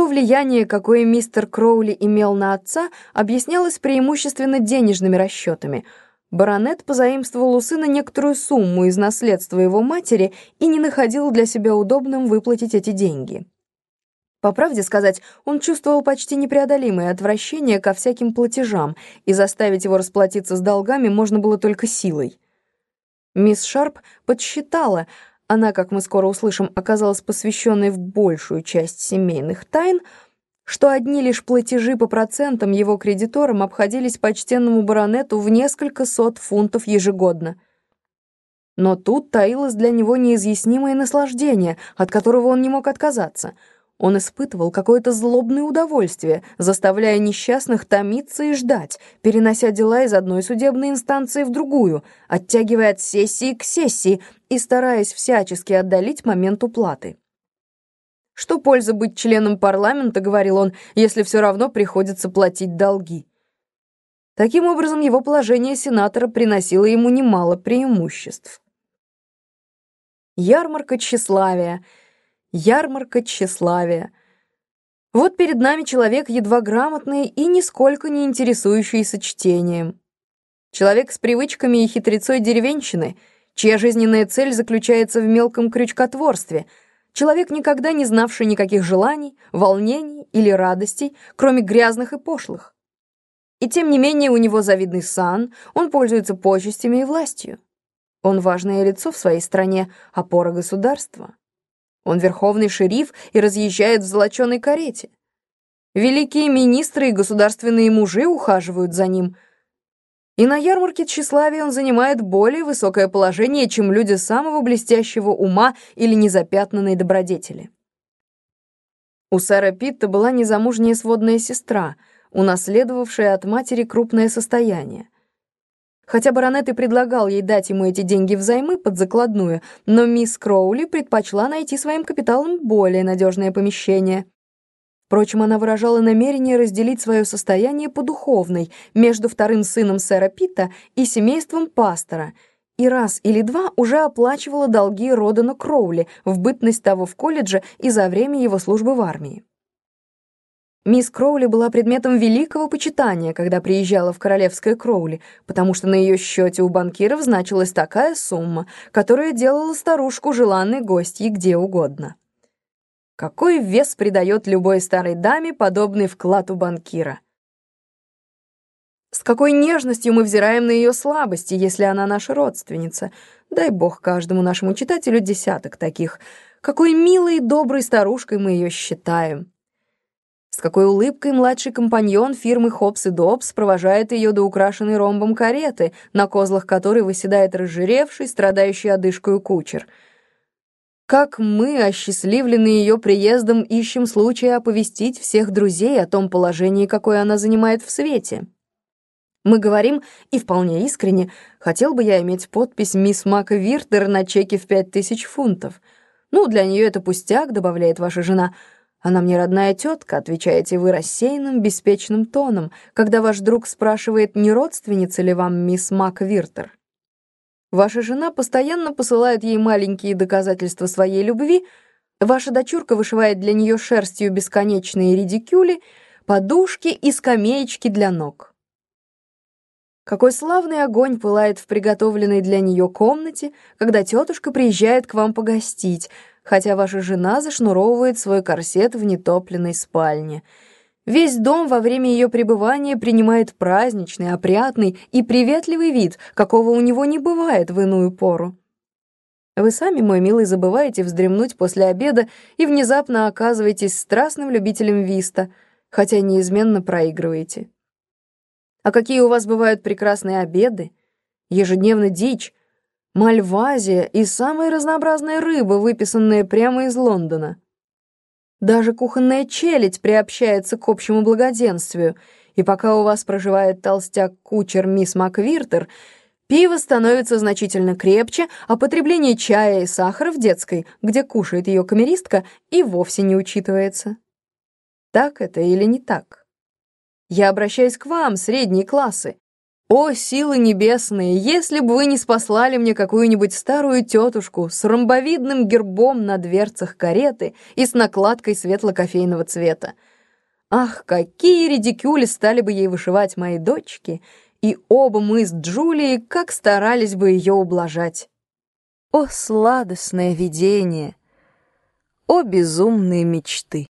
То влияние, какое мистер Кроули имел на отца, объяснялось преимущественно денежными расчетами. Баронет позаимствовал у сына некоторую сумму из наследства его матери и не находил для себя удобным выплатить эти деньги. По правде сказать, он чувствовал почти непреодолимое отвращение ко всяким платежам, и заставить его расплатиться с долгами можно было только силой. Мисс Шарп подсчитала, она, как мы скоро услышим, оказалась посвященной в большую часть семейных тайн, что одни лишь платежи по процентам его кредиторам обходились почтенному баронету в несколько сот фунтов ежегодно. Но тут таилось для него неизъяснимое наслаждение, от которого он не мог отказаться — он испытывал какое-то злобное удовольствие, заставляя несчастных томиться и ждать, перенося дела из одной судебной инстанции в другую, оттягивая от сессии к сессии и стараясь всячески отдалить момент уплаты. «Что польза быть членом парламента, — говорил он, — если все равно приходится платить долги?» Таким образом, его положение сенатора приносило ему немало преимуществ. Ярмарка тщеславия — ярмарка тщеславия. Вот перед нами человек едва грамотный и нисколько не интересующийся чтением. Человек с привычками и хитрецой деревенщины, чья жизненная цель заключается в мелком крючкотворстве, человек, никогда не знавший никаких желаний, волнений или радостей, кроме грязных и пошлых. И тем не менее у него завидный сан, он пользуется почестями и властью. Он важное лицо в своей стране, опора государства. Он верховный шериф и разъезжает в золоченой карете. Великие министры и государственные мужи ухаживают за ним. И на ярмарке тщеславия он занимает более высокое положение, чем люди самого блестящего ума или незапятнанной добродетели. У сэра Питта была незамужняя сводная сестра, унаследовавшая от матери крупное состояние. Хотя баронет и предлагал ей дать ему эти деньги взаймы под закладную, но мисс Кроули предпочла найти своим капиталом более надежное помещение. Впрочем, она выражала намерение разделить свое состояние по духовной между вторым сыном сэра Питта и семейством пастора, и раз или два уже оплачивала долги Родана Кроули в бытность того в колледже и за время его службы в армии. Мисс Кроули была предметом великого почитания, когда приезжала в королевское Кроули, потому что на ее счете у банкиров значилась такая сумма, которая делала старушку желанной гостьей где угодно. Какой вес придает любой старой даме подобный вклад у банкира? С какой нежностью мы взираем на ее слабости, если она наша родственница. Дай бог каждому нашему читателю десяток таких. Какой милой и доброй старушкой мы ее считаем. С какой улыбкой младший компаньон фирмы Хопс и Добс провожает ее до украшенной ромбом кареты, на козлах которой выседает разжиревший, страдающий одышкою кучер. Как мы, осчастливленные ее приездом, ищем случая оповестить всех друзей о том положении, какое она занимает в свете. Мы говорим, и вполне искренне, хотел бы я иметь подпись мисс Мака Виртер на чеке в пять тысяч фунтов. Ну, для нее это пустяк, добавляет ваша жена — «Она мне родная тетка», — отвечаете вы рассеянным, беспечным тоном, когда ваш друг спрашивает, не родственница ли вам мисс Маквиртер. Ваша жена постоянно посылает ей маленькие доказательства своей любви, ваша дочурка вышивает для нее шерстью бесконечные редикюли, подушки и скамеечки для ног. Какой славный огонь пылает в приготовленной для нее комнате, когда тетушка приезжает к вам погостить — хотя ваша жена зашнуровывает свой корсет в нетопленной спальне. Весь дом во время ее пребывания принимает праздничный, опрятный и приветливый вид, какого у него не бывает в иную пору. Вы сами, мой милый, забываете вздремнуть после обеда и внезапно оказываетесь страстным любителем виста, хотя неизменно проигрываете. А какие у вас бывают прекрасные обеды? Ежедневно дичь, мальвазия и самая разнообразная рыба, выписанная прямо из Лондона. Даже кухонная челядь приобщается к общему благоденствию, и пока у вас проживает толстяк-кучер мисс Маквиртер, пиво становится значительно крепче, а потребление чая и сахара в детской, где кушает ее камеристка, и вовсе не учитывается. Так это или не так? Я обращаюсь к вам, средние классы. О, силы небесные, если бы вы не спаслали мне какую-нибудь старую тетушку с ромбовидным гербом на дверцах кареты и с накладкой светло-кофейного цвета. Ах, какие редикюли стали бы ей вышивать мои дочки, и оба мы с Джулией как старались бы ее ублажать. О, сладостное видение! О, безумные мечты!